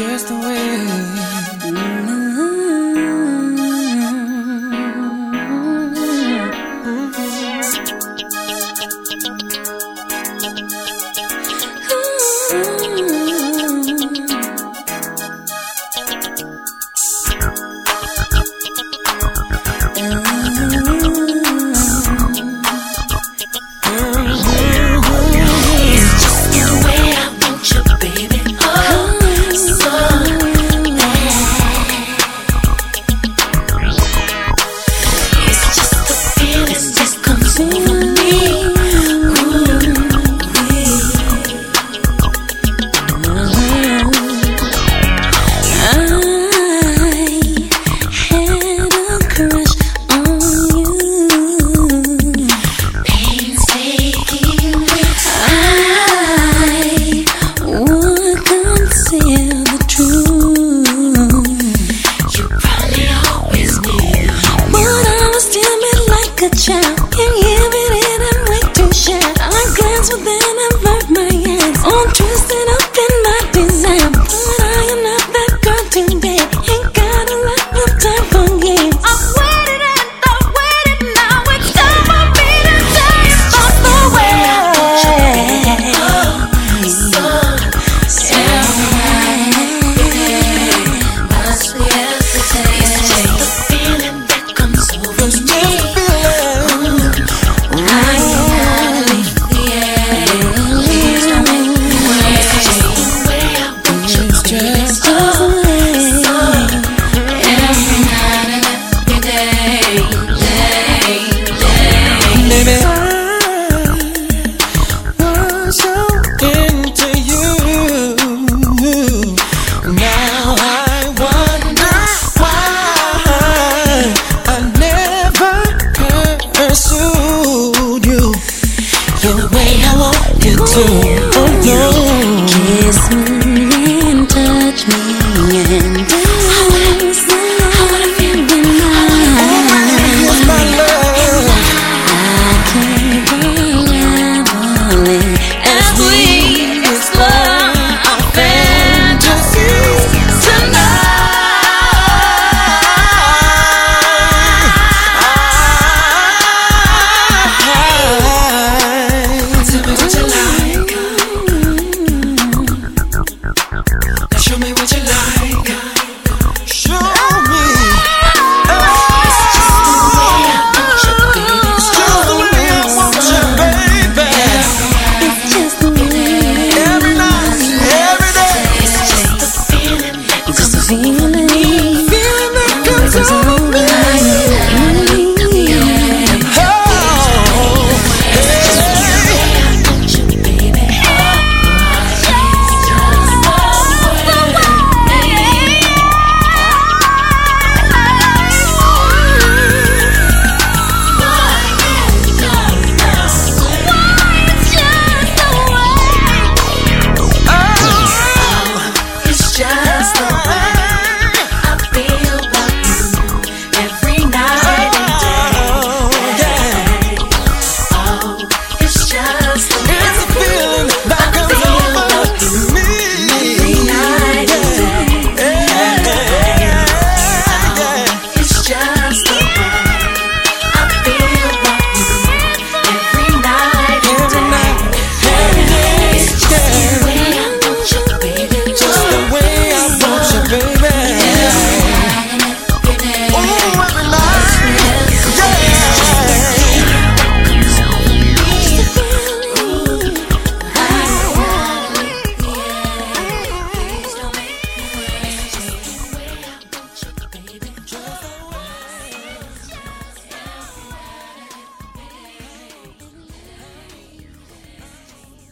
just the way. Mm -hmm.